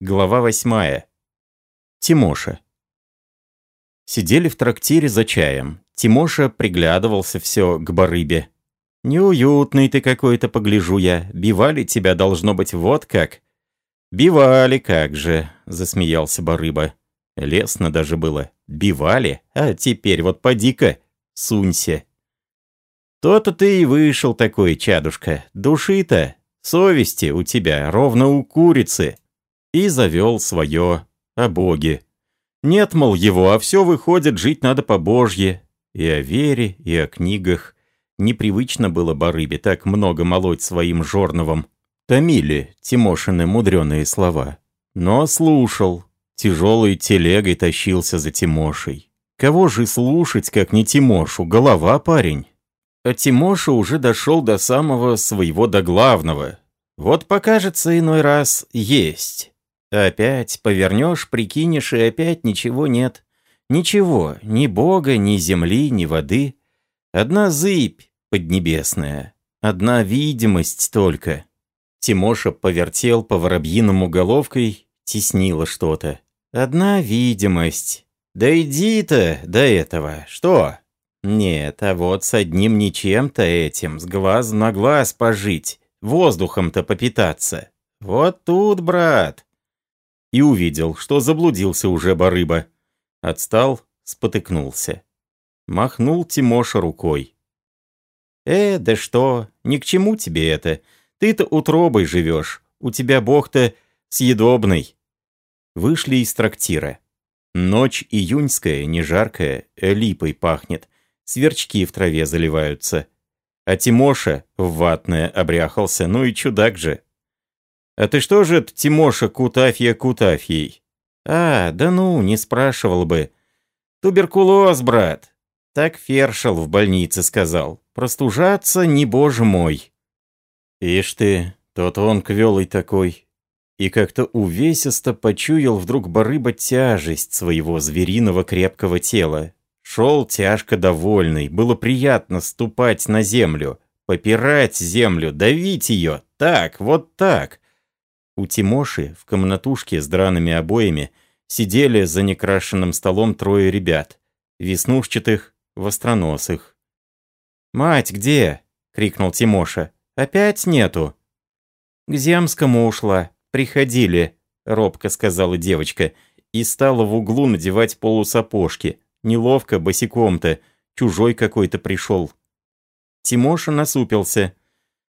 Глава восьмая. Тимоша. Сидели в трактире за чаем. Тимоша приглядывался все к барыбе. «Неуютный ты какой-то, погляжу я. Бивали тебя, должно быть, вот как». «Бивали, как же», — засмеялся барыба. Лесно даже было. Бивали, а теперь вот поди-ка, сунься. То-то ты и вышел такой, чадушка. Души-то, совести у тебя, ровно у курицы и завел свое о Боге. Нет, мол, его, а все выходит, жить надо по Божье. И о вере, и о книгах. Непривычно было Барыбе так много молоть своим жорновым. Томили Тимошины мудреные слова. Но слушал. Тяжелой телегой тащился за Тимошей. Кого же слушать, как не Тимошу? Голова парень. А Тимоша уже дошел до самого своего до главного. Вот покажется иной раз есть. Опять повернешь, прикинешь, и опять ничего нет. Ничего, ни бога, ни земли, ни воды. Одна зыбь поднебесная, одна видимость только. Тимоша повертел по воробьиному головкой, теснило что-то. Одна видимость. Да иди-то до этого, что? Нет, а вот с одним ничем-то этим, с глаз на глаз пожить, воздухом-то попитаться. Вот тут, брат, и увидел, что заблудился уже барыба. Отстал, спотыкнулся. Махнул Тимоша рукой. «Э, да что, ни к чему тебе это. Ты-то утробой живешь, у тебя бог-то съедобный». Вышли из трактира. Ночь июньская, не жаркая, липой пахнет. Сверчки в траве заливаются. А Тимоша в ватное обряхался, ну и чудак же. «А ты что же, Тимоша, Кутафья Кутафьей?» «А, да ну, не спрашивал бы. Туберкулоз, брат». Так Фершел в больнице сказал. «Простужаться, не боже мой». «Ишь ты, тот он квелый такой». И как-то увесисто почуял вдруг барыба тяжесть своего звериного крепкого тела. Шел тяжко довольный, было приятно ступать на землю, попирать землю, давить ее, так, вот так. У Тимоши в комнатушке с драными обоями сидели за некрашенным столом трое ребят, веснушчатых, востроносых. «Мать где?» — крикнул Тимоша. «Опять нету?» «К Земскому ушла. Приходили», — робко сказала девочка, и стала в углу надевать полусапожки. Неловко, босиком-то, чужой какой-то пришел. Тимоша насупился.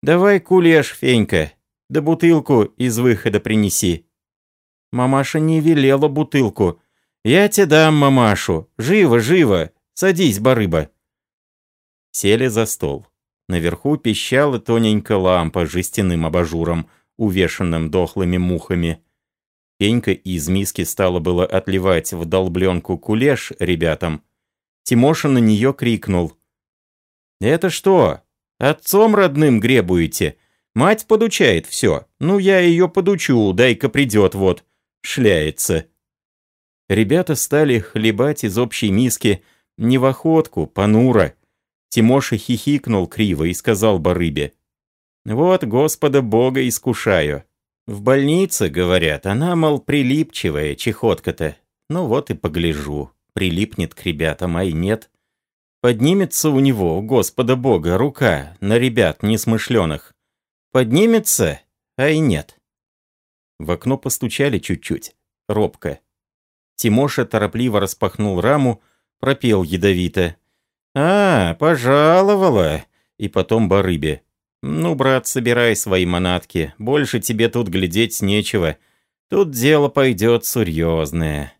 «Давай кулеш, Фенька, да бутылку из выхода принеси». Мамаша не велела бутылку. «Я тебе дам мамашу. Живо, живо. Садись, барыба». Сели за стол. Наверху пищала тоненькая лампа с жестяным абажуром, увешанным дохлыми мухами. Пенька из миски стала было отливать в долбленку кулеш ребятам. Тимоша на нее крикнул. «Это что, отцом родным гребуете? Мать подучает все. Ну, я ее подучу, дай-ка придет вот. Шляется. Ребята стали хлебать из общей миски не в охотку, понуро. Тимоша хихикнул криво и сказал барыбе. «Вот Господа Бога искушаю. В больнице, говорят, она, мол, прилипчивая, чехотка-то. Ну вот и погляжу. Прилипнет к ребятам, а нет. Поднимется у него, Господа Бога, рука на ребят несмышленых. Поднимется, а и нет. В окно постучали чуть-чуть, робко. Тимоша торопливо распахнул раму, пропел ядовито. «А, пожаловала!» И потом барыбе. «Ну, брат, собирай свои манатки, больше тебе тут глядеть нечего. Тут дело пойдет серьезное».